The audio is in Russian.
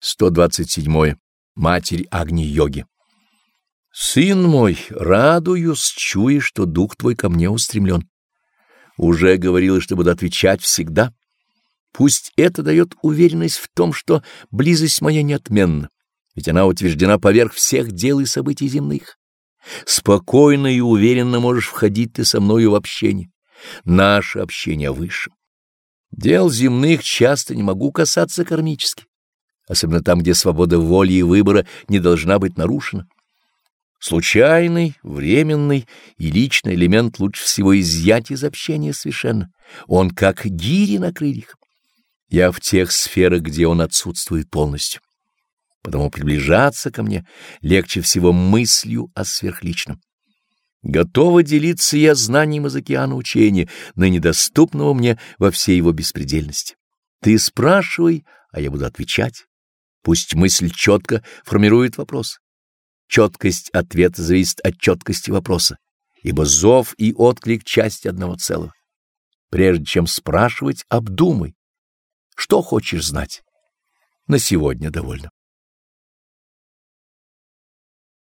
127. Матерь Агни-йоги. Сын мой, радуюсь, чуя, что дух твой ко мне устремлен. Уже говорила, что буду отвечать всегда. Пусть это дает уверенность в том, что близость моя неотменна, ведь она утверждена поверх всех дел и событий земных. Спокойно и уверенно можешь входить ты со мною в общение. Наше общение выше. Дел земных часто не могу касаться кармически особенно там, где свобода воли и выбора не должна быть нарушена. Случайный, временный и личный элемент лучше всего изъять из общения совершенно. Он как гири на крыльях. Я в тех сферах, где он отсутствует полностью. Потому приближаться ко мне легче всего мыслью о сверхличном. Готова делиться я знанием из океана учения, ныне доступного мне во всей его беспредельности. Ты спрашивай, а я буду отвечать. Пусть мысль четко формирует вопрос. Четкость ответа зависит от четкости вопроса, ибо зов и отклик — часть одного целого. Прежде чем спрашивать, обдумай, что хочешь знать. На сегодня довольно.